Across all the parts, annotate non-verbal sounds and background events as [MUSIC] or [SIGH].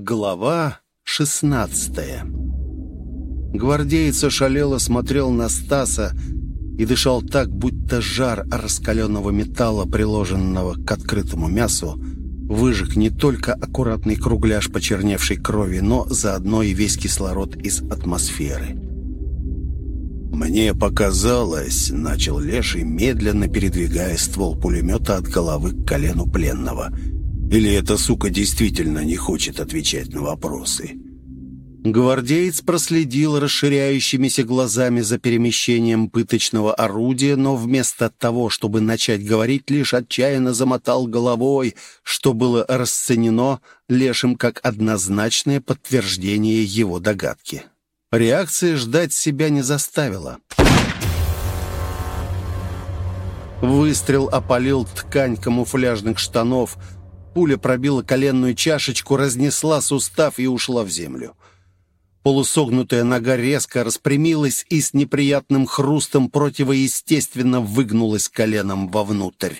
Глава шестнадцатая Гвардеец ошалело смотрел на Стаса и дышал так, будто жар раскаленного металла, приложенного к открытому мясу, выжег не только аккуратный кругляш почерневшей крови, но заодно и весь кислород из атмосферы. «Мне показалось», — начал Леший, медленно передвигая ствол пулемета от головы к колену пленного. «Или эта сука действительно не хочет отвечать на вопросы?» Гвардеец проследил расширяющимися глазами за перемещением пыточного орудия, но вместо того, чтобы начать говорить, лишь отчаянно замотал головой, что было расценено Лешим как однозначное подтверждение его догадки. Реакция ждать себя не заставила. Выстрел опалил ткань камуфляжных штанов. Пуля пробила коленную чашечку, разнесла сустав и ушла в землю. Полусогнутая нога резко распрямилась и с неприятным хрустом противоестественно выгнулась коленом вовнутрь.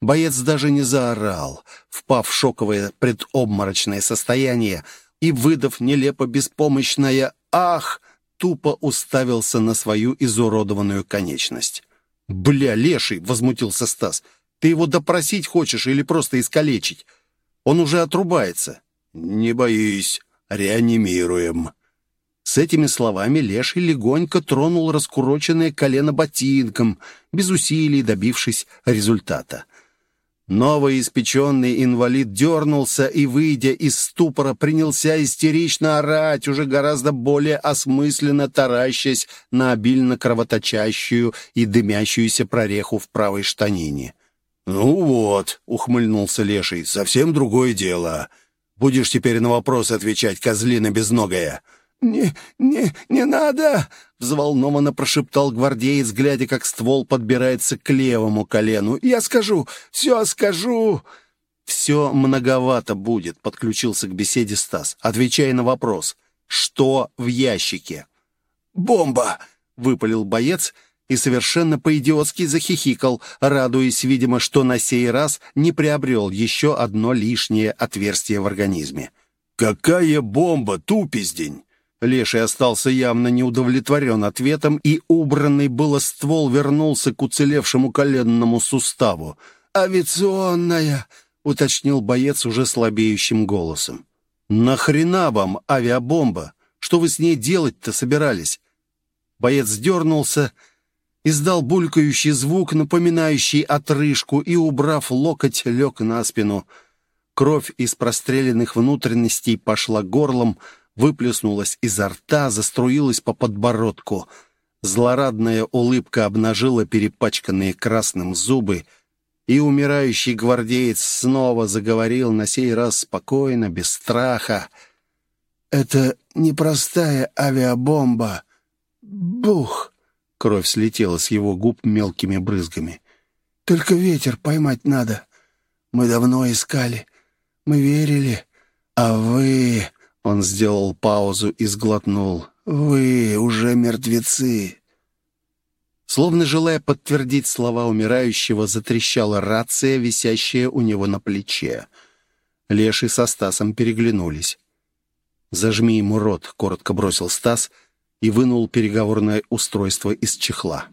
Боец даже не заорал. Впав в шоковое предобморочное состояние и, выдав нелепо беспомощное «Ах!» тупо уставился на свою изуродованную конечность. «Бля, леший!» — возмутился Стас. «Ты его допросить хочешь или просто искалечить? Он уже отрубается». «Не боись, реанимируем». С этими словами Леший легонько тронул раскуроченное колено ботинком, без усилий добившись результата. Новоиспеченный инвалид дернулся и, выйдя из ступора, принялся истерично орать, уже гораздо более осмысленно таращась на обильно кровоточащую и дымящуюся прореху в правой штанине. «Ну вот», — ухмыльнулся Леший, — «совсем другое дело. Будешь теперь на вопросы отвечать, козлина безногая». «Не, не, не надо!» — взволнованно прошептал гвардеец, глядя, как ствол подбирается к левому колену. «Я скажу, все скажу!» «Все многовато будет», — подключился к беседе Стас, отвечая на вопрос. «Что в ящике?» «Бомба!» — выпалил боец и совершенно по-идиотски захихикал, радуясь, видимо, что на сей раз не приобрел еще одно лишнее отверстие в организме. «Какая бомба, тупиздень!» Леший остался явно неудовлетворен ответом, и убранный было ствол вернулся к уцелевшему коленному суставу. «Авиационная!» — уточнил боец уже слабеющим голосом. «Нахрена вам авиабомба? Что вы с ней делать-то собирались?» Боец дернулся, издал булькающий звук, напоминающий отрыжку, и, убрав локоть, лег на спину. Кровь из простреленных внутренностей пошла горлом, выплеснулась изо рта, заструилась по подбородку. Злорадная улыбка обнажила перепачканные красным зубы, и умирающий гвардеец снова заговорил, на сей раз спокойно, без страха. «Это непростая авиабомба. Бух!» Кровь слетела с его губ мелкими брызгами. «Только ветер поймать надо. Мы давно искали. Мы верили. А вы...» Он сделал паузу и сглотнул. «Вы уже мертвецы!» Словно желая подтвердить слова умирающего, затрещала рация, висящая у него на плече. Леший со Стасом переглянулись. «Зажми ему рот», — коротко бросил Стас и вынул переговорное устройство из чехла.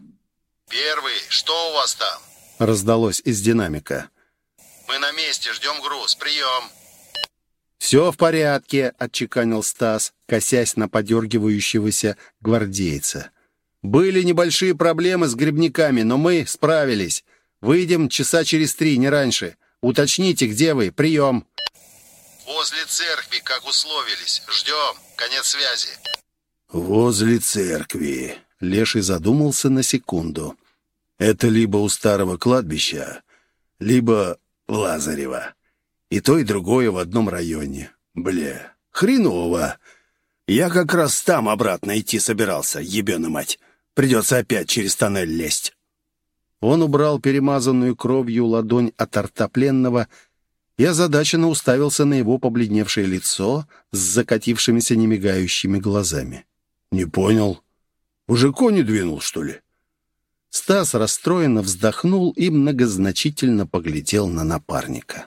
«Первый, что у вас там?» — раздалось из динамика. «Мы на месте, ждем груз. Прием!» «Все в порядке», — отчеканил Стас, косясь на подергивающегося гвардейца. «Были небольшие проблемы с грибниками, но мы справились. Выйдем часа через три, не раньше. Уточните, где вы. Прием». «Возле церкви, как условились. Ждем. Конец связи». «Возле церкви», — Леший задумался на секунду. «Это либо у старого кладбища, либо Лазарева». И то, и другое в одном районе. Бля, хреново. Я как раз там обратно идти собирался, ебена мать. Придется опять через тоннель лезть. Он убрал перемазанную кровью ладонь от рта пленного и озадаченно уставился на его побледневшее лицо с закатившимися немигающими глазами. «Не понял. Уже кони двинул, что ли?» Стас расстроенно вздохнул и многозначительно поглядел на напарника.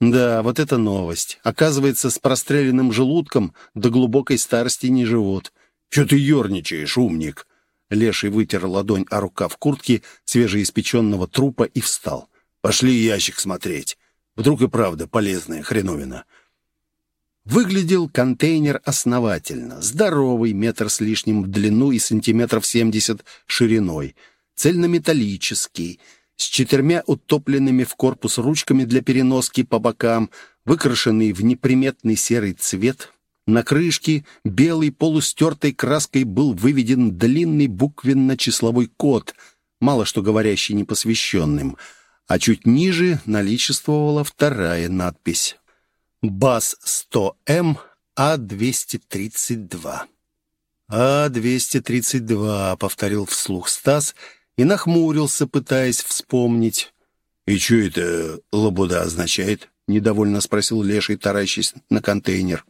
Да, вот это новость. Оказывается, с простреленным желудком до глубокой старости не живут. Че ты ерничаешь, умник? Леший вытер ладонь о рукав куртки свежеиспеченного трупа и встал. Пошли ящик смотреть. Вдруг и правда полезная хреновина. Выглядел контейнер основательно. Здоровый, метр с лишним в длину и сантиметров семьдесят шириной. Цельнометаллический — с четырьмя утопленными в корпус ручками для переноски по бокам, выкрашенный в неприметный серый цвет. На крышке белой полустертой краской был выведен длинный буквенно-числовой код, мало что говорящий непосвященным, а чуть ниже наличествовала вторая надпись. БАС-100М А-232. «А-232», — повторил вслух Стас — и нахмурился, пытаясь вспомнить. «И что это лабуда означает?» — недовольно спросил Леший, таращись на контейнер.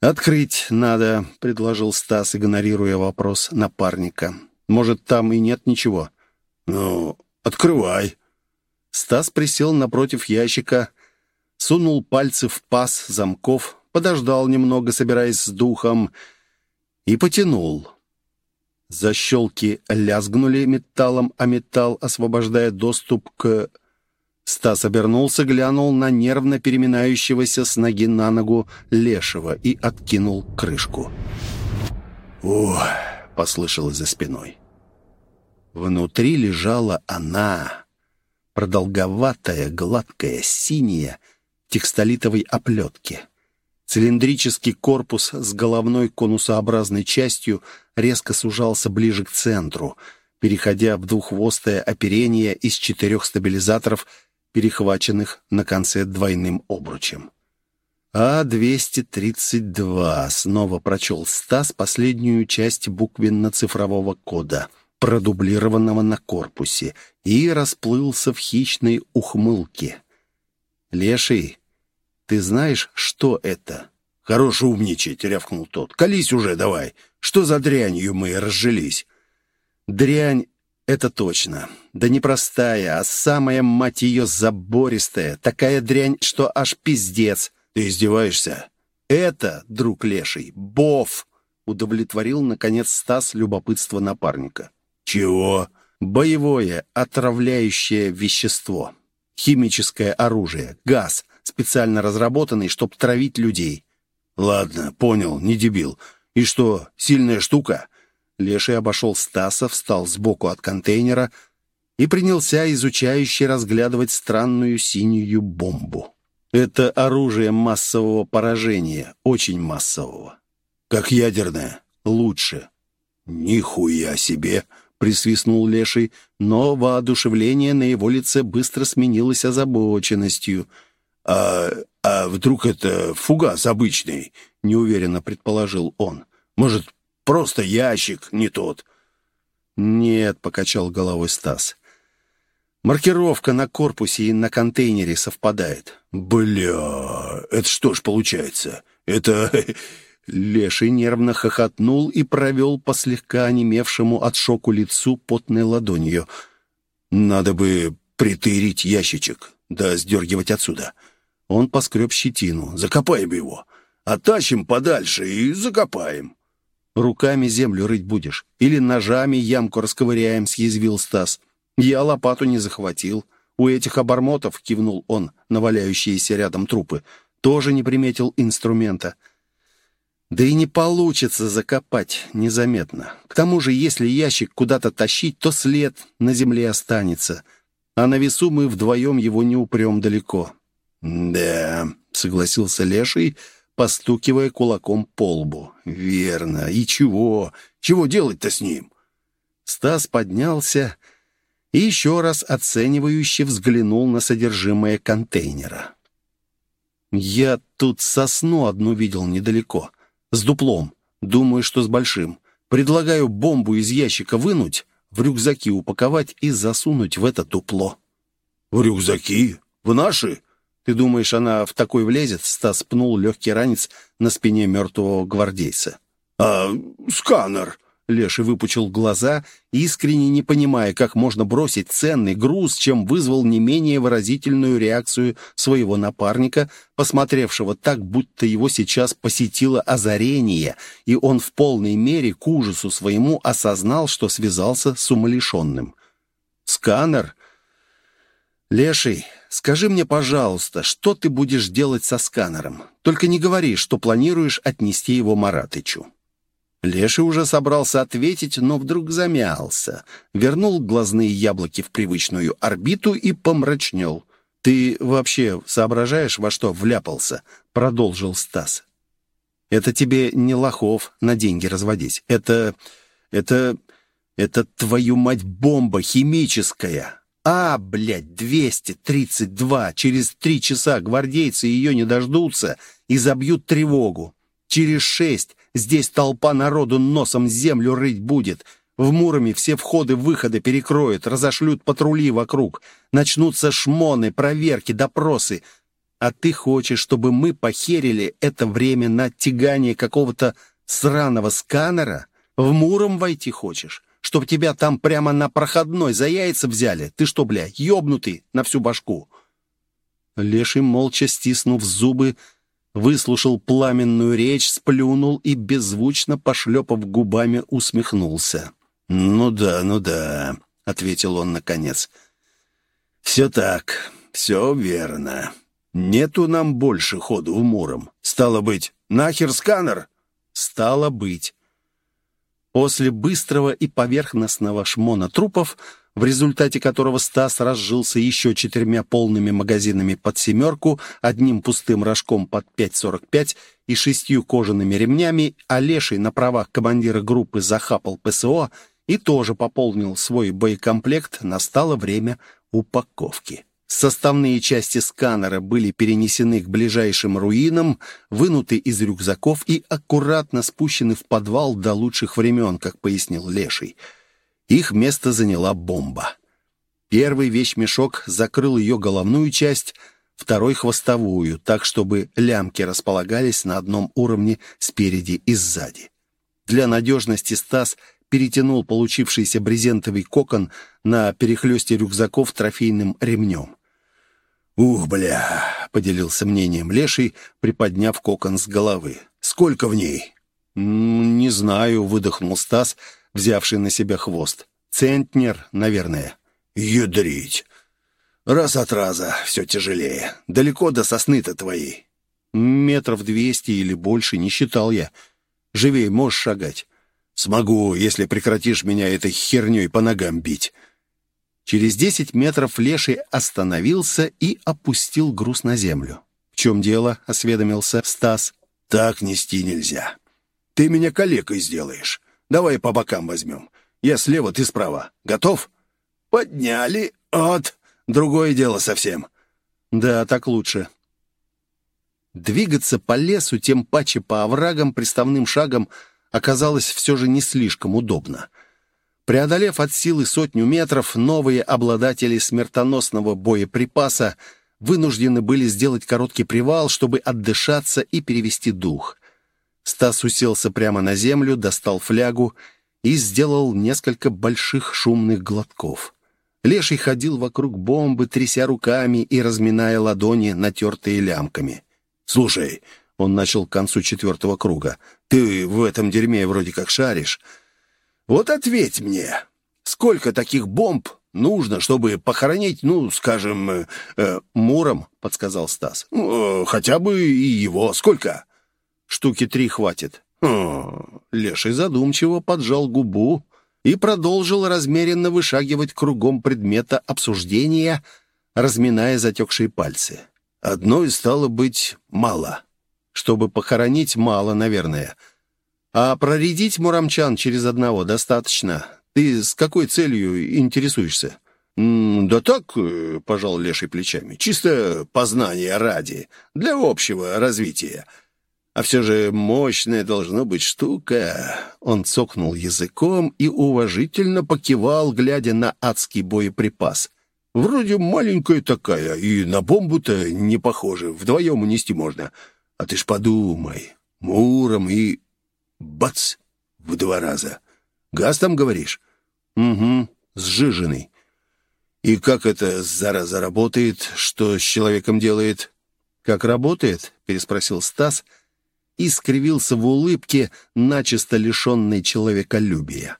«Открыть надо», — предложил Стас, игнорируя вопрос напарника. «Может, там и нет ничего?» «Ну, открывай». Стас присел напротив ящика, сунул пальцы в паз замков, подождал немного, собираясь с духом, и потянул. Защелки лязгнули металлом, а металл, освобождая доступ к... Стас обернулся, глянул на нервно переминающегося с ноги на ногу лешего и откинул крышку. «Ох!» — послышалось за спиной. Внутри лежала она, продолговатая, гладкая, синяя, текстолитовой оплетке. Цилиндрический корпус с головной конусообразной частью резко сужался ближе к центру, переходя в двуххвостое оперение из четырех стабилизаторов, перехваченных на конце двойным обручем. А-232 снова прочел Стас последнюю часть буквенно-цифрового кода, продублированного на корпусе, и расплылся в хищной ухмылке. «Леший, ты знаешь, что это?» «Хорош умничать», — рявкнул тот. «Колись уже давай. Что за дрянью мы разжились?» «Дрянь — это точно. Да не простая, а самая, мать ее, забористая. Такая дрянь, что аж пиздец. Ты издеваешься?» «Это, друг леший, бов!» — удовлетворил, наконец, Стас любопытство напарника. «Чего?» «Боевое, отравляющее вещество. Химическое оружие, газ» специально разработанный, чтобы травить людей. «Ладно, понял, не дебил. И что, сильная штука?» Леший обошел Стаса, встал сбоку от контейнера и принялся изучающе разглядывать странную синюю бомбу. Это оружие массового поражения, очень массового. «Как ядерное?» «Лучше». «Нихуя себе!» — присвистнул Леший, но воодушевление на его лице быстро сменилось озабоченностью — «А, а вдруг это фугас обычный?» — неуверенно предположил он. «Может, просто ящик не тот?» «Нет», — покачал головой Стас. «Маркировка на корпусе и на контейнере совпадает». «Бля, это что ж получается? Это...» [LAUGHS] Леший нервно хохотнул и провел по слегка онемевшему от шоку лицу потной ладонью. «Надо бы притырить ящичек, да сдергивать отсюда. Он поскреб щетину. «Закопаем его. Оттащим подальше и закопаем». «Руками землю рыть будешь? Или ножами ямку расковыряем?» — съязвил Стас. «Я лопату не захватил. У этих обормотов, — кивнул он на валяющиеся рядом трупы, — тоже не приметил инструмента». Да и не получится закопать незаметно. К тому же, если ящик куда-то тащить, то след на земле останется. А на весу мы вдвоем его не упрем далеко. «Да», — согласился Леший, постукивая кулаком по лбу. «Верно. И чего? Чего делать-то с ним?» Стас поднялся и еще раз оценивающе взглянул на содержимое контейнера. «Я тут сосну одну видел недалеко, с дуплом. Думаю, что с большим. Предлагаю бомбу из ящика вынуть, в рюкзаки упаковать и засунуть в это дупло». «В рюкзаки? В наши?» Ты думаешь, она в такой влезет?» Стас пнул легкий ранец на спине мертвого гвардейца. «А сканер?» Леший выпучил глаза, искренне не понимая, как можно бросить ценный груз, чем вызвал не менее выразительную реакцию своего напарника, посмотревшего так, будто его сейчас посетило озарение, и он в полной мере к ужасу своему осознал, что связался с умалишенным. «Сканер?» «Леший, скажи мне, пожалуйста, что ты будешь делать со сканером? Только не говори, что планируешь отнести его Маратычу». Леший уже собрался ответить, но вдруг замялся, вернул глазные яблоки в привычную орбиту и помрачнел. «Ты вообще соображаешь, во что вляпался?» — продолжил Стас. «Это тебе не лохов на деньги разводить. Это... это... это твою мать бомба химическая!» «А, блядь, 232! Через три часа гвардейцы ее не дождутся и забьют тревогу. Через шесть Здесь толпа народу носом землю рыть будет. В Муроме все входы-выходы перекроют, разошлют патрули вокруг. Начнутся шмоны, проверки, допросы. А ты хочешь, чтобы мы похерили это время на тягание какого-то сраного сканера? В Муром войти хочешь? Чтоб тебя там прямо на проходной за яйца взяли? Ты что, бля, ёбнутый на всю башку?» Леший, молча стиснув зубы, выслушал пламенную речь, сплюнул и, беззвучно пошлепав губами, усмехнулся. «Ну да, ну да», — ответил он наконец. «Все так, все верно. Нету нам больше ходу в Муром. Стало быть, нахер сканер?» «Стало быть». После быстрого и поверхностного шмона трупов в результате которого Стас разжился еще четырьмя полными магазинами под «семерку», одним пустым рожком под 5,45 и шестью кожаными ремнями, а Леший на правах командира группы захапал ПСО и тоже пополнил свой боекомплект, настало время упаковки. Составные части сканера были перенесены к ближайшим руинам, вынуты из рюкзаков и аккуратно спущены в подвал до лучших времен, как пояснил Леший — их место заняла бомба. Первый вещмешок закрыл ее головную часть, второй — хвостовую, так, чтобы лямки располагались на одном уровне спереди и сзади. Для надежности Стас перетянул получившийся брезентовый кокон на перехлесте рюкзаков трофейным ремнем. «Ух, бля!» — поделился мнением Леший, приподняв кокон с головы. «Сколько в ней?» «Не знаю», — выдохнул Стас, — взявший на себя хвост. «Центнер, наверное». «Ядрить! Раз от раза все тяжелее. Далеко до сосны-то твоей». «Метров двести или больше, не считал я. Живей можешь шагать?» «Смогу, если прекратишь меня этой херней по ногам бить». Через десять метров Леший остановился и опустил груз на землю. «В чем дело?» — осведомился Стас. «Так нести нельзя. Ты меня калекой сделаешь. Давай по бокам возьмем. Я слева, ты справа. Готов? Подняли. от. Другое дело совсем. Да, так лучше. Двигаться по лесу, тем паче по оврагам, приставным шагом, оказалось все же не слишком удобно. Преодолев от силы сотню метров, новые обладатели смертоносного боеприпаса вынуждены были сделать короткий привал, чтобы отдышаться и перевести дух. Стас уселся прямо на землю, достал флягу и сделал несколько больших шумных глотков. Леший ходил вокруг бомбы, тряся руками и разминая ладони, натертые лямками. «Слушай», — он начал к концу четвертого круга, «ты в этом дерьме вроде как шаришь. Вот ответь мне, сколько таких бомб нужно, чтобы похоронить, ну, скажем, э, э, Муром?» — подсказал Стас. «Ну, «Хотя бы и его. Сколько?» Штуки три хватит». О, Леший задумчиво поджал губу и продолжил размеренно вышагивать кругом предмета обсуждения, разминая затекшие пальцы. «Одной стало быть мало. Чтобы похоронить, мало, наверное. А проредить муромчан через одного достаточно. Ты с какой целью интересуешься?» «Да так», э, — пожал Леший плечами, — «чисто познание ради, для общего развития». А все же мощная должна быть штука. Он цокнул языком и уважительно покивал, глядя на адский боеприпас. Вроде маленькая такая, и на бомбу-то не похоже. Вдвоем унести можно. А ты ж подумай. Муром и... Бац! В два раза. Газ там, говоришь?» «Угу, сжиженный». «И как это, зараза, работает? Что с человеком делает?» «Как работает?» — переспросил Стас и скривился в улыбке, начисто лишенной человеколюбия.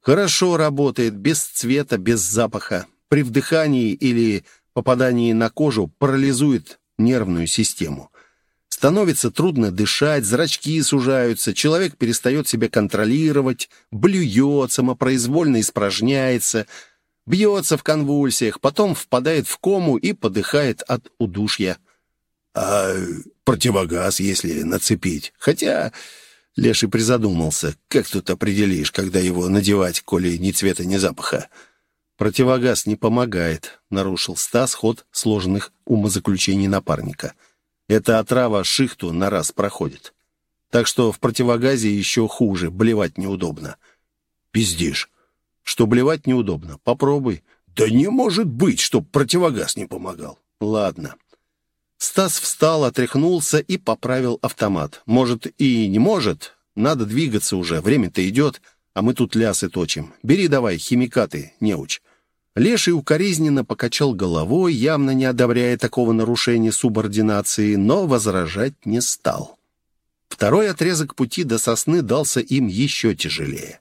«Хорошо работает, без цвета, без запаха. При вдыхании или попадании на кожу парализует нервную систему. Становится трудно дышать, зрачки сужаются, человек перестает себя контролировать, блюет, самопроизвольно испражняется, бьется в конвульсиях, потом впадает в кому и подыхает от удушья. А противогаз, если нацепить? Хотя... Леший призадумался. Как тут определишь, когда его надевать, коли ни цвета, ни запаха? Противогаз не помогает, нарушил Стас ход сложных умозаключений напарника. Эта отрава шихту на раз проходит. Так что в противогазе еще хуже, блевать неудобно. Пиздишь. Что блевать неудобно? Попробуй. Да не может быть, чтоб противогаз не помогал. Ладно. Стас встал, отряхнулся и поправил автомат. Может, и не может. Надо двигаться уже, время-то идет, а мы тут лясы точим. Бери давай химикаты, неуч. Леший укоризненно покачал головой, явно не одобряя такого нарушения субординации, но возражать не стал. Второй отрезок пути до сосны дался им еще тяжелее.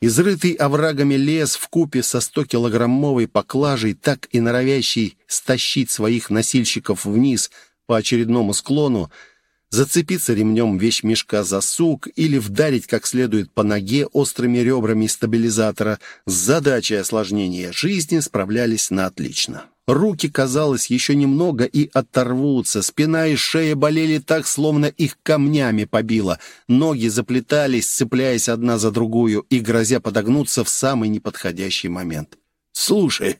Изрытый оврагами лес в купе со 100-килограммовой поклажей, так и норовящий стащить своих носильщиков вниз по очередному склону, зацепиться ремнем вещмешка за сук или вдарить как следует по ноге острыми ребрами стабилизатора, с задачей осложнения жизни справлялись на отлично. Руки, казалось, еще немного и оторвутся. Спина и шея болели так, словно их камнями побило. Ноги заплетались, цепляясь одна за другую и грозя подогнуться в самый неподходящий момент. «Слушай,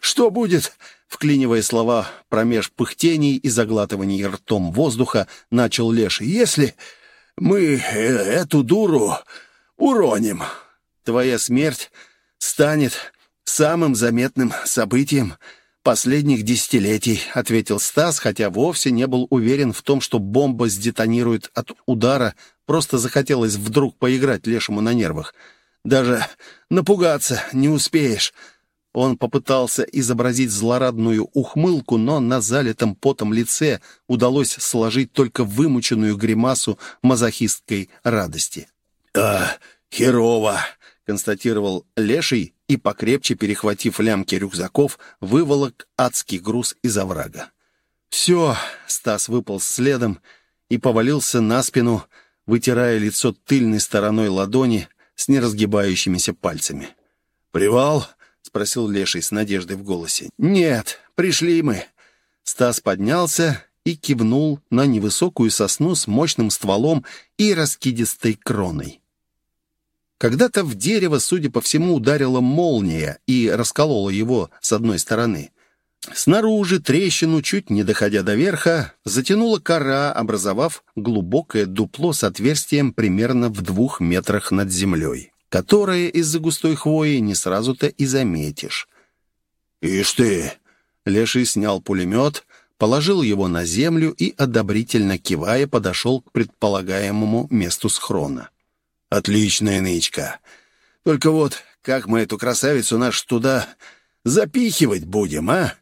что будет?» Вклинивая слова промеж пыхтений и заглатываний ртом воздуха, начал Леший. «Если мы э, эту дуру уроним, твоя смерть станет самым заметным событием последних десятилетий», — ответил Стас, хотя вовсе не был уверен в том, что бомба сдетонирует от удара, просто захотелось вдруг поиграть лешему на нервах. «Даже напугаться не успеешь». Он попытался изобразить злорадную ухмылку, но на залитом потом лице удалось сложить только вымученную гримасу мазохистской радости. «А, херово!» — констатировал Леший и, покрепче перехватив лямки рюкзаков, выволок адский груз из оврага. «Все!» — Стас выпал следом и повалился на спину, вытирая лицо тыльной стороной ладони с неразгибающимися пальцами. «Привал?» — спросил Леший с надеждой в голосе. «Нет, пришли мы». Стас поднялся и кивнул на невысокую сосну с мощным стволом и раскидистой кроной. Когда-то в дерево, судя по всему, ударила молния и расколола его с одной стороны. Снаружи трещину, чуть не доходя до верха, затянула кора, образовав глубокое дупло с отверстием примерно в двух метрах над землей, которое из-за густой хвои не сразу-то и заметишь. «Ишь ты!» Леший снял пулемет, положил его на землю и, одобрительно кивая, подошел к предполагаемому месту схрона. Отличная нычка. Только вот как мы эту красавицу наш туда запихивать будем, а?»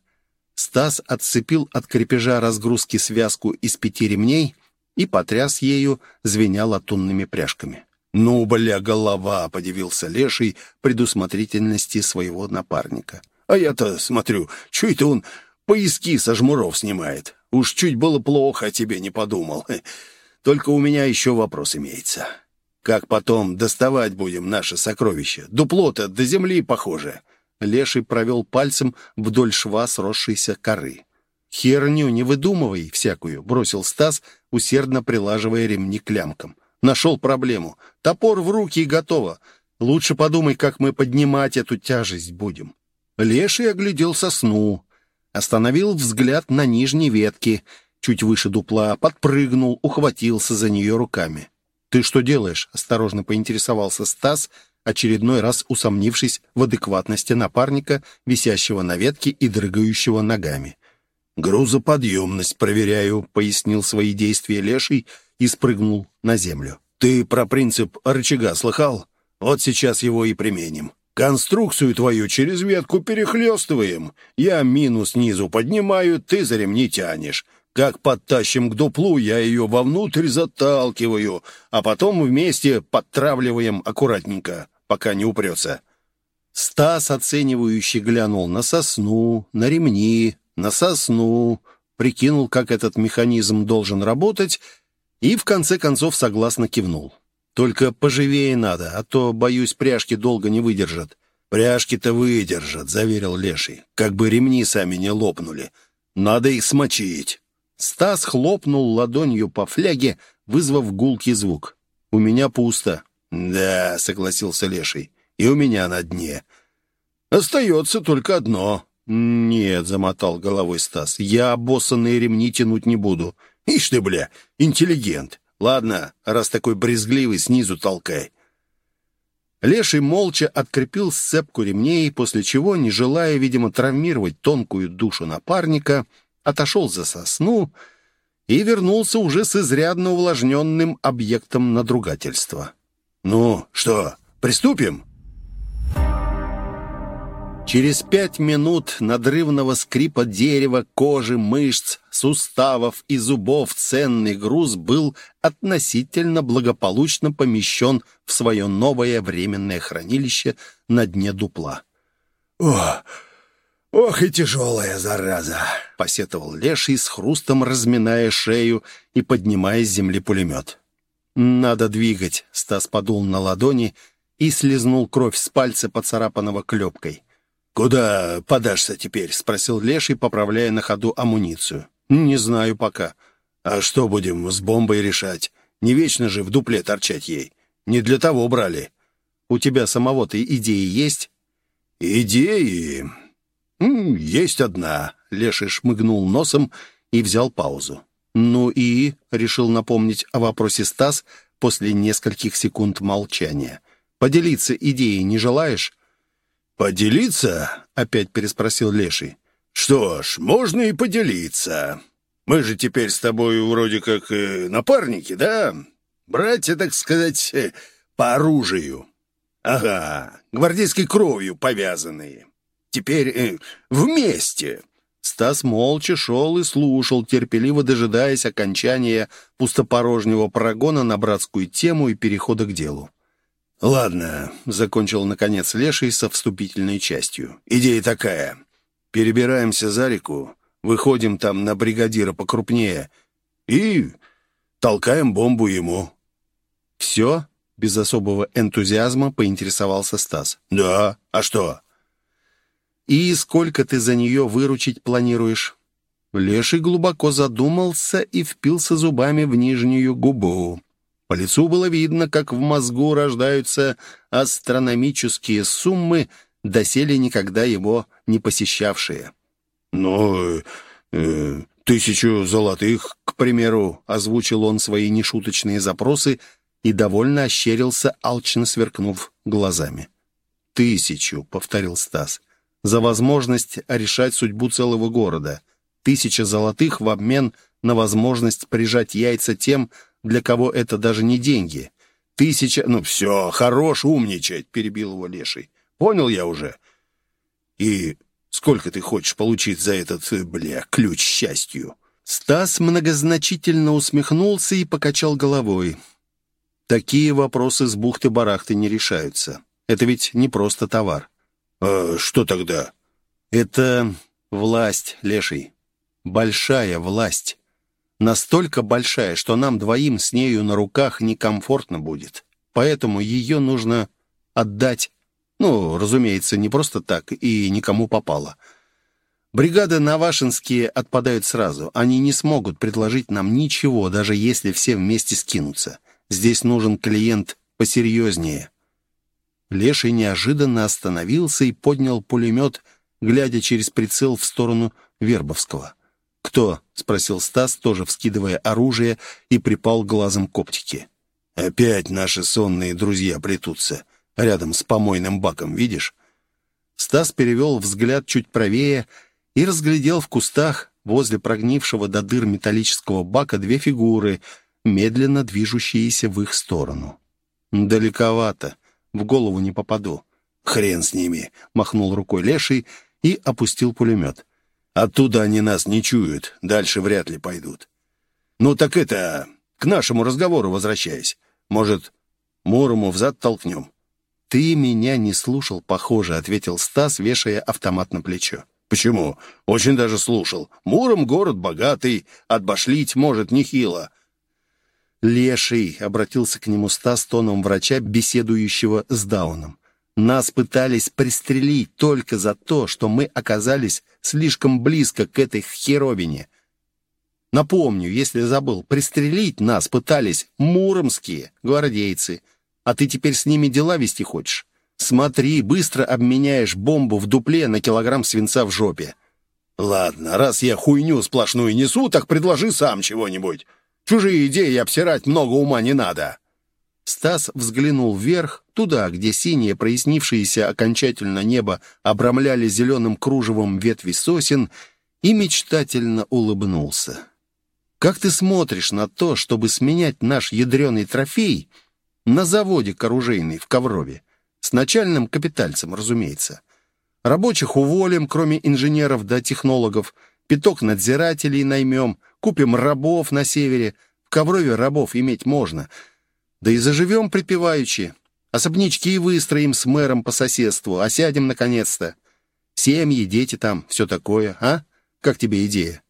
Стас отцепил от крепежа разгрузки связку из пяти ремней и потряс ею, звеня латунными пряжками. «Ну, бля, голова!» — подивился Леший предусмотрительности своего напарника. «А я-то смотрю, чё это он поиски со жмуров снимает? Уж чуть было плохо, тебе не подумал. [LAUGHS] Только у меня еще вопрос имеется. Как потом доставать будем наше сокровище? Дупло-то до земли похоже». Леший провел пальцем вдоль шва сросшейся коры. «Херню не выдумывай всякую», — бросил Стас, усердно прилаживая ремни к лямкам. «Нашел проблему. Топор в руки и готово. Лучше подумай, как мы поднимать эту тяжесть будем». Леший оглядел сосну, остановил взгляд на нижней ветке, чуть выше дупла, подпрыгнул, ухватился за нее руками. «Ты что делаешь?» — осторожно поинтересовался Стас, очередной раз усомнившись в адекватности напарника, висящего на ветке и дрыгающего ногами. «Грузоподъемность проверяю», — пояснил свои действия Леший и спрыгнул на землю. Ты про принцип рычага слыхал? Вот сейчас его и применим. Конструкцию твою через ветку перехлестываем. Я минус снизу поднимаю, ты за ремни тянешь. Как подтащим к дуплу, я ее вовнутрь заталкиваю, а потом вместе подтравливаем аккуратненько, пока не упрется. Стас, оценивающий, глянул на сосну, на ремни, на сосну, прикинул, как этот механизм должен работать, и в конце концов согласно кивнул. «Только поживее надо, а то, боюсь, пряжки долго не выдержат». «Пряжки-то выдержат», — заверил Леший. «Как бы ремни сами не лопнули. Надо их смочить». Стас хлопнул ладонью по фляге, вызвав гулкий звук. «У меня пусто». «Да», — согласился Леший, — «и у меня на дне». «Остается только одно». «Нет», — замотал головой Стас, — «я обоссанные ремни тянуть не буду». «Ишь ты, бля, интеллигент. Ладно, раз такой брезгливый, снизу толкай». Леший молча открепил сцепку ремней, после чего, не желая, видимо, травмировать тонкую душу напарника, — отошел за сосну и вернулся уже с изрядно увлажненным объектом надругательства. «Ну, что, приступим?» Через пять минут надрывного скрипа дерева, кожи, мышц, суставов и зубов ценный груз был относительно благополучно помещен в свое новое временное хранилище на дне дупла. «О, «Ох и тяжелая зараза!» — посетовал Леший с хрустом, разминая шею и поднимая с земли пулемет. «Надо двигать», — Стас подул на ладони и слезнул кровь с пальца, поцарапанного клепкой. «Куда подашься теперь?» — спросил Леший, поправляя на ходу амуницию. «Не знаю пока». «А что будем с бомбой решать? Не вечно же в дупле торчать ей. Не для того брали». «У тебя самого-то идеи есть?» «Идеи...» «Есть одна», — Леший шмыгнул носом и взял паузу. «Ну и...» — решил напомнить о вопросе Стас после нескольких секунд молчания. «Поделиться идеей не желаешь?» «Поделиться?» — опять переспросил Леший. «Что ж, можно и поделиться. Мы же теперь с тобой вроде как э, напарники, да? Братья, так сказать, э, по оружию. Ага, гвардейской кровью повязанные теперь э, вместе». Стас молча шел и слушал, терпеливо дожидаясь окончания пустопорожнего прогона на братскую тему и перехода к делу. «Ладно», — закончил, наконец, Леший со вступительной частью. «Идея такая. Перебираемся за реку, выходим там на бригадира покрупнее и толкаем бомбу ему». «Все?» — без особого энтузиазма поинтересовался Стас. «Да, а что?» И сколько ты за нее выручить планируешь?» Леший глубоко задумался и впился зубами в нижнюю губу. По лицу было видно, как в мозгу рождаются астрономические суммы, доселе никогда его не посещавшие. «Ну, э, тысячу золотых, к примеру», — озвучил он свои нешуточные запросы и довольно ощерился, алчно сверкнув глазами. «Тысячу», — повторил Стас за возможность решать судьбу целого города. Тысяча золотых в обмен на возможность прижать яйца тем, для кого это даже не деньги. Тысяча... Ну все, хорош умничать, перебил его Леший. Понял я уже. И сколько ты хочешь получить за этот, бля, ключ счастью? Стас многозначительно усмехнулся и покачал головой. Такие вопросы с бухты-барахты не решаются. Это ведь не просто товар. «А что тогда?» «Это власть, Леший. Большая власть. Настолько большая, что нам двоим с нею на руках некомфортно будет. Поэтому ее нужно отдать. Ну, разумеется, не просто так и никому попало». Бригады Навашинские отпадают сразу. Они не смогут предложить нам ничего, даже если все вместе скинутся. Здесь нужен клиент посерьезнее. Леший неожиданно остановился и поднял пулемет, глядя через прицел в сторону Вербовского. «Кто?» — спросил Стас, тоже вскидывая оружие и припал глазом к оптике. «Опять наши сонные друзья плетутся. Рядом с помойным баком, видишь?» Стас перевел взгляд чуть правее и разглядел в кустах возле прогнившего до дыр металлического бака две фигуры, медленно движущиеся в их сторону. «Далековато. В голову не попаду». «Хрен с ними!» — махнул рукой Леший и опустил пулемет. «Оттуда они нас не чуют. Дальше вряд ли пойдут. Ну так это, к нашему разговору возвращаясь. Может, Мурому взад толкнем?» «Ты меня не слушал, похоже», — ответил Стас, вешая автомат на плечо. «Почему? Очень даже слушал. Муром город богатый, отбашлить может нехило». «Леший», — обратился к нему Стас тоном врача, беседующего с Дауном. «Нас пытались пристрелить только за то, что мы оказались слишком близко к этой херовине. Напомню, если забыл, пристрелить нас пытались муромские гвардейцы, а ты теперь с ними дела вести хочешь? Смотри, быстро обменяешь бомбу в дупле на килограмм свинца в жопе». «Ладно, раз я хуйню сплошную несу, так предложи сам чего-нибудь. Чужие идеи обсирать много ума не надо». Стас взглянул вверх, туда, где синее прояснившееся окончательно небо обрамляли зеленым кружевом ветви сосен, и мечтательно улыбнулся. «Как ты смотришь на то, чтобы сменять наш ядреный трофей на заводе оружейный в Коврове? С начальным капитальцем, разумеется. Рабочих уволим, кроме инженеров да технологов, пяток надзирателей наймем, купим рабов на севере. В Коврове рабов иметь можно. Да и заживем припеваючи. Особнячки выстроим с мэром по соседству, осядем наконец-то. Семьи, дети там, все такое, а? Как тебе идея?»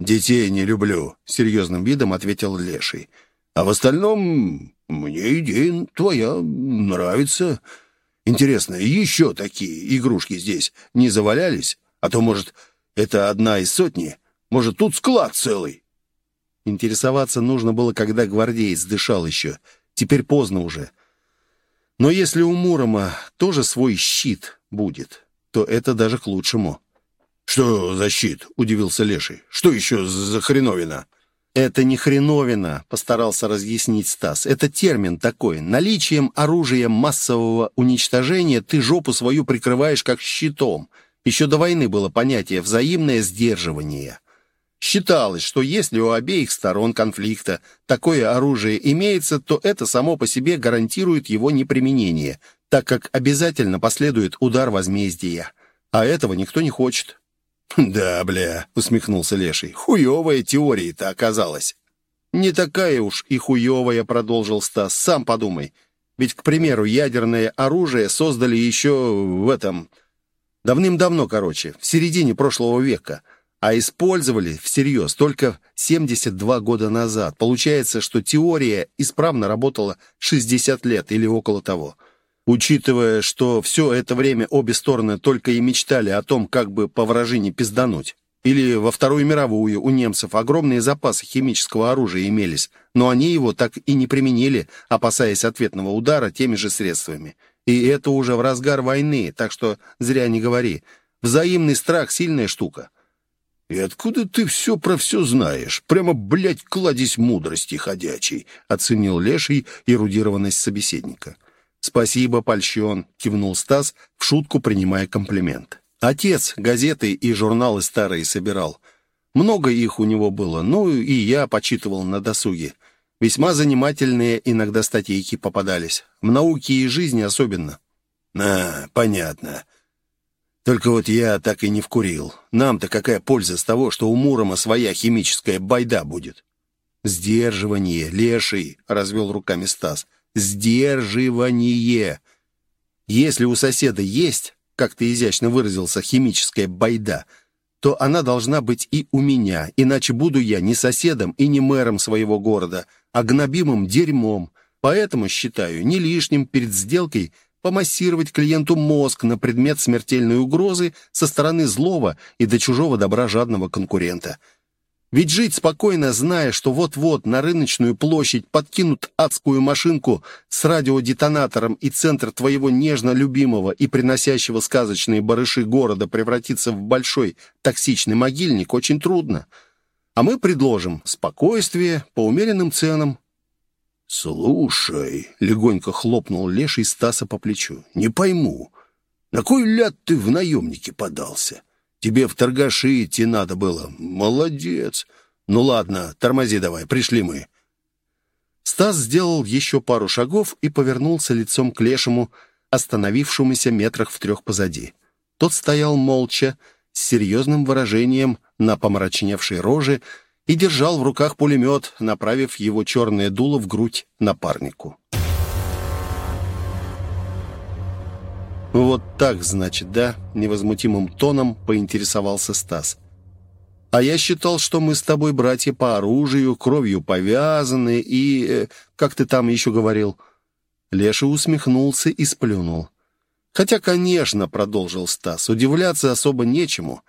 «Детей не люблю», — серьезным видом ответил Леший. «А в остальном мне идея твоя нравится. Интересно, еще такие игрушки здесь не завалялись? А то, может, это одна из сотни? Может, тут склад целый?» Интересоваться нужно было, когда гвардеец дышал еще. Теперь поздно уже. Но если у Мурома тоже свой щит будет, то это даже к лучшему. «Что за щит?» — удивился Леший. «Что еще за хреновина?» «Это не хреновина», — постарался разъяснить Стас. «Это термин такой. Наличием оружия массового уничтожения ты жопу свою прикрываешь как щитом. Еще до войны было понятие «взаимное сдерживание». Считалось, что если у обеих сторон конфликта такое оружие имеется, то это само по себе гарантирует его неприменение, так как обязательно последует удар возмездия. А этого никто не хочет. [LAUGHS] «Да, бля», — усмехнулся Леший, — «хуевая теория-то оказалась». «Не такая уж и хуевая», — продолжил Стас. «Сам подумай. Ведь, к примеру, ядерное оружие создали еще в этом... Давным-давно, короче, в середине прошлого века, а использовали всерьез только 72 года назад. Получается, что теория исправно работала 60 лет или около того». Учитывая, что все это время обе стороны только и мечтали о том, как бы по вражине пиздануть. Или во Вторую мировую у немцев огромные запасы химического оружия имелись, но они его так и не применили, опасаясь ответного удара теми же средствами. И это уже в разгар войны, так что зря не говори. Взаимный страх — сильная штука. «И откуда ты все про все знаешь? Прямо, блядь, кладезь мудрости ходячей», — оценил Леший эрудированность собеседника. «Спасибо, польщен», — кивнул Стас, в шутку принимая комплимент. «Отец газеты и журналы старые собирал. Много их у него было, ну и я почитывал на досуге. Весьма занимательные иногда статейки попадались. В науке и жизни особенно». «А, понятно. Только вот я так и не вкурил. Нам-то какая польза с того, что у Мурома своя химическая байда будет?» «Сдерживание, леший», — развел руками Стас, — Сдерживание. Если у соседа есть, как ты изящно выразился, химическая байда, то она должна быть и у меня, иначе буду я не соседом и не мэром своего города, а гнобимым дерьмом. Поэтому считаю не лишним перед сделкой помассировать клиенту мозг на предмет смертельной угрозы со стороны злого и до чужого добра жадного конкурента. Ведь жить спокойно, зная, что вот-вот на рыночную площадь подкинут адскую машинку с радиодетонатором и центр твоего нежно любимого и приносящего сказочные барыши города превратится в большой токсичный могильник, очень трудно. А мы предложим спокойствие по умеренным ценам. «Слушай», — легонько хлопнул Леший Стаса по плечу, — «не пойму, на кой ляд ты в наемники подался?» Тебе в торгаши идти надо было. Молодец. Ну ладно, тормози давай, пришли мы. Стас сделал еще пару шагов и повернулся лицом к лешему, остановившемуся метрах в трех позади. Тот стоял молча, с серьезным выражением на помрачневшей роже и держал в руках пулемет, направив его черное дуло в грудь напарнику. «Вот так, значит, да?» — невозмутимым тоном поинтересовался Стас. «А я считал, что мы с тобой братья по оружию, кровью повязаны и... Э, как ты там еще говорил?» Леша усмехнулся и сплюнул. «Хотя, конечно, — продолжил Стас, — удивляться особо нечему.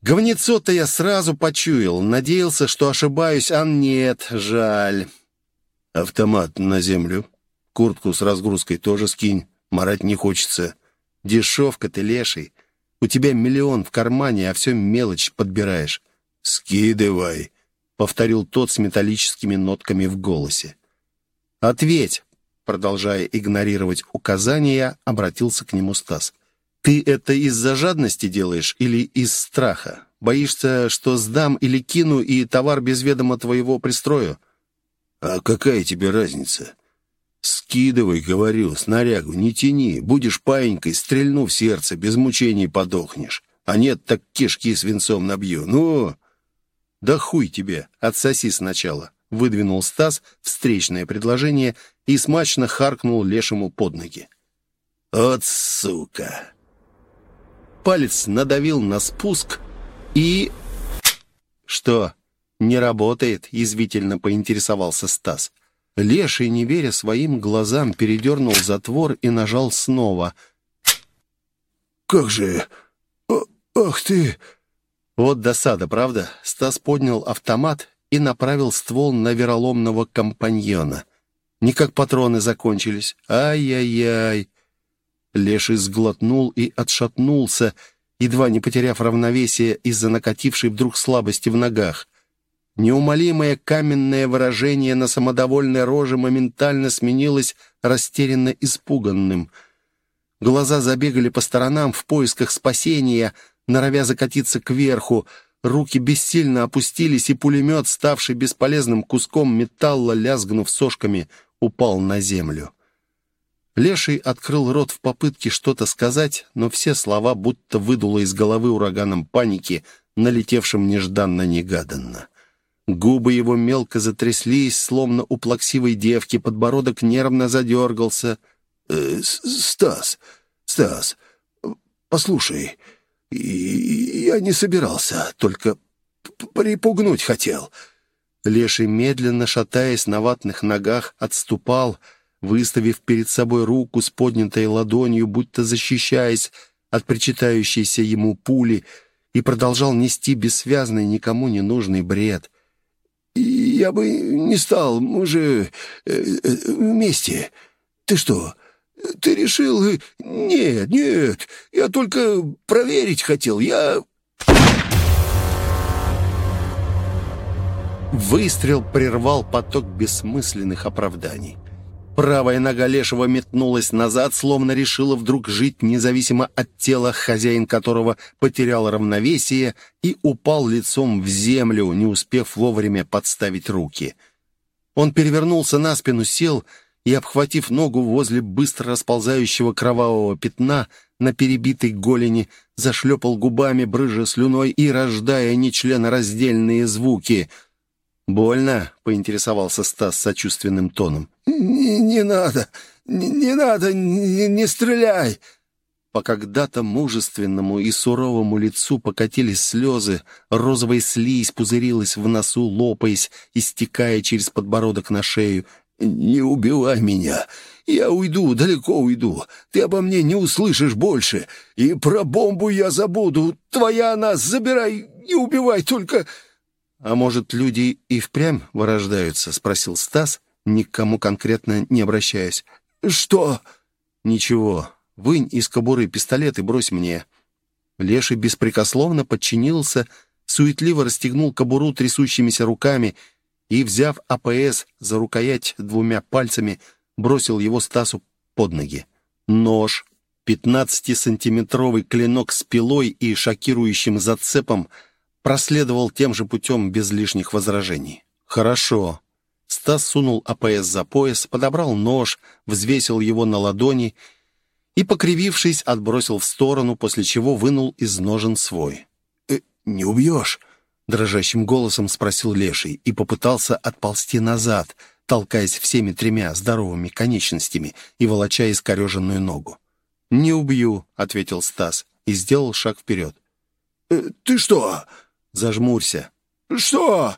Говнецо-то я сразу почуял, надеялся, что ошибаюсь, а нет, жаль». «Автомат на землю. Куртку с разгрузкой тоже скинь. Марать не хочется». Дешевка ты, леший. У тебя миллион в кармане, а все мелочь подбираешь. «Скидывай», — повторил тот с металлическими нотками в голосе. «Ответь», — продолжая игнорировать указания, обратился к нему Стас. «Ты это из-за жадности делаешь или из страха? Боишься, что сдам или кину, и товар без ведома твоего пристрою?» «А какая тебе разница? «Скидывай, — говорю, — снарягу, не тяни. Будешь паинькой, стрельну в сердце, без мучений подохнешь. А нет, так кишки свинцом набью. Ну...» «Да хуй тебе, отсоси сначала», — выдвинул Стас встречное предложение и смачно харкнул лешему под ноги. «От сука!» Палец надавил на спуск и... «Что, не работает?» — язвительно поинтересовался Стас. Леший, не веря своим глазам, передернул затвор и нажал снова. «Как же... Ах ты...» Вот досада, правда? Стас поднял автомат и направил ствол на вероломного компаньона. Никак патроны закончились. Ай-яй-яй. Леший сглотнул и отшатнулся, едва не потеряв равновесие из-за накатившей вдруг слабости в ногах. Неумолимое каменное выражение на самодовольной роже моментально сменилось растерянно испуганным. Глаза забегали по сторонам в поисках спасения, норовя закатиться кверху. Руки бессильно опустились, и пулемет, ставший бесполезным куском металла, лязгнув сошками, упал на землю. Леший открыл рот в попытке что-то сказать, но все слова будто выдуло из головы ураганом паники, налетевшим нежданно-негаданно. Губы его мелко затряслись, словно у плаксивой девки, подбородок нервно задергался. «Э, «Стас, Стас, послушай, я не собирался, только припугнуть хотел». Леший, медленно шатаясь на ватных ногах, отступал, выставив перед собой руку с поднятой ладонью, будто защищаясь от причитающейся ему пули, и продолжал нести бессвязный, никому не нужный бред. «Я бы не стал, мы же э, э, вместе. Ты что, ты решил...» «Нет, нет, я только проверить хотел, я...» Выстрел прервал поток бессмысленных оправданий. Правая нога Лешего метнулась назад, словно решила вдруг жить независимо от тела, хозяин которого потерял равновесие и упал лицом в землю, не успев вовремя подставить руки. Он перевернулся на спину, сел и, обхватив ногу возле быстро расползающего кровавого пятна на перебитой голени, зашлепал губами, брыжа слюной и рождая нечленораздельные звуки — «Больно?» — поинтересовался Стас сочувственным тоном. «Не, не надо, не, не надо, не, не стреляй!» По когда-то мужественному и суровому лицу покатились слезы, розовая слизь пузырилась в носу, лопаясь, истекая через подбородок на шею. «Не убивай меня! Я уйду, далеко уйду. Ты обо мне не услышишь больше. И про бомбу я забуду. Твоя она, забирай, не убивай только...» «А может, люди и впрямь вырождаются?» — спросил Стас, никому конкретно не обращаясь. «Что?» «Ничего. Вынь из кобуры пистолет и брось мне». Леший беспрекословно подчинился, суетливо расстегнул кобуру трясущимися руками и, взяв АПС за рукоять двумя пальцами, бросил его Стасу под ноги. Нож, пятнадцатисантиметровый клинок с пилой и шокирующим зацепом — проследовал тем же путем без лишних возражений. «Хорошо». Стас сунул АПС за пояс, подобрал нож, взвесил его на ладони и, покривившись, отбросил в сторону, после чего вынул из ножен свой. «Э, «Не убьешь?» — дрожащим голосом спросил Леший и попытался отползти назад, толкаясь всеми тремя здоровыми конечностями и волоча искореженную ногу. «Не убью», — ответил Стас и сделал шаг вперед. «Э, «Ты что?» «Зажмурься». «Что?»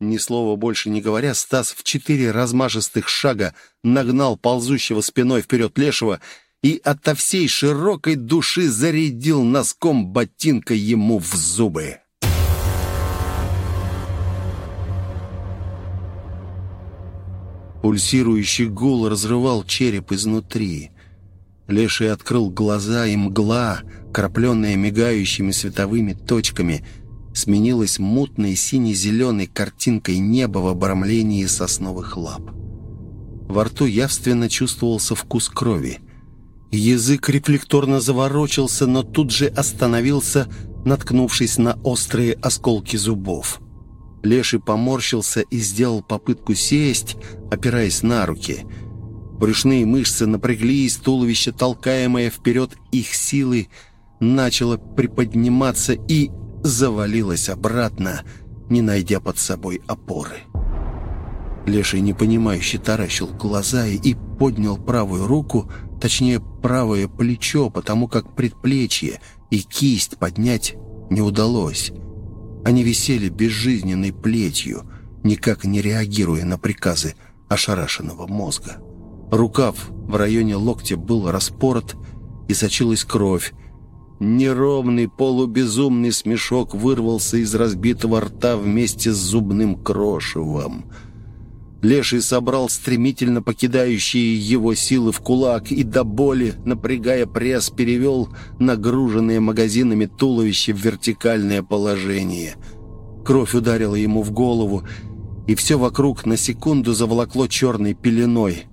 Ни слова больше не говоря, Стас в четыре размашистых шага нагнал ползущего спиной вперед Лешего и ото всей широкой души зарядил носком ботинка ему в зубы. Пульсирующий гул разрывал череп изнутри. Леший открыл глаза, и мгла, крапленная мигающими световыми точками — сменилась мутной сине-зеленой картинкой неба в обрамлении сосновых лап. Во рту явственно чувствовался вкус крови. Язык рефлекторно заворочился, но тут же остановился, наткнувшись на острые осколки зубов. Леший поморщился и сделал попытку сесть, опираясь на руки. Брюшные мышцы напряглись, туловище, толкаемое вперед их силы, начало приподниматься и завалилась обратно, не найдя под собой опоры. Леший непонимающе таращил глаза и поднял правую руку, точнее правое плечо, потому как предплечье и кисть поднять не удалось. Они висели безжизненной плетью, никак не реагируя на приказы ошарашенного мозга. Рукав в районе локтя был распорот и сочилась кровь, Неровный полубезумный смешок вырвался из разбитого рта вместе с зубным крошевом. Леший собрал стремительно покидающие его силы в кулак и до боли, напрягая пресс, перевел нагруженное магазинами туловище в вертикальное положение. Кровь ударила ему в голову, и все вокруг на секунду заволокло черной пеленой.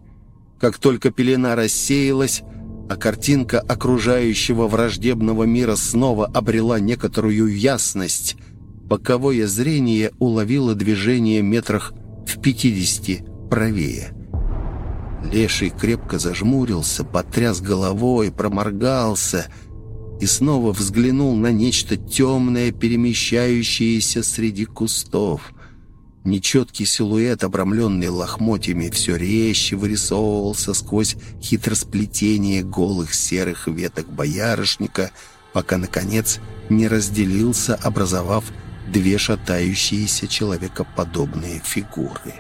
Как только пелена рассеялась, а картинка окружающего враждебного мира снова обрела некоторую ясность. Боковое зрение уловило движение метрах в пятидесяти правее. Леший крепко зажмурился, потряс головой, проморгался и снова взглянул на нечто темное, перемещающееся среди кустов — Нечеткий силуэт, обрамленный лохмотьями, все резче вырисовывался сквозь хитросплетение голых серых веток боярышника, пока, наконец, не разделился, образовав две шатающиеся человекоподобные фигуры.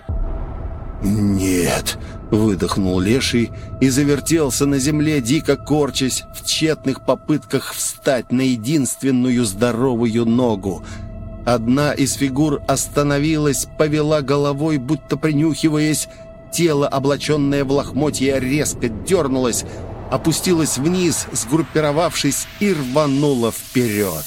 «Нет!» — выдохнул Леший и завертелся на земле, дико корчась в тщетных попытках встать на единственную здоровую ногу — Одна из фигур остановилась, повела головой, будто принюхиваясь. Тело, облаченное в лохмотья, резко дернулось, опустилось вниз, сгруппировавшись и рвануло вперед.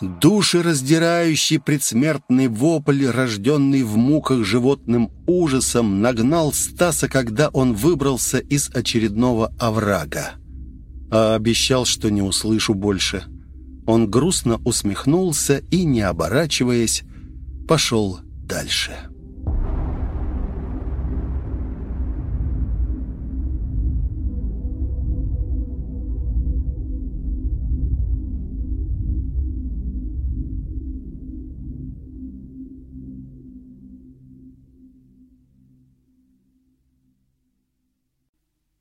Душераздирающий предсмертный вопль, рожденный в муках животным ужасом, нагнал Стаса, когда он выбрался из очередного оврага а обещал, что не услышу больше. Он грустно усмехнулся и, не оборачиваясь, пошел дальше.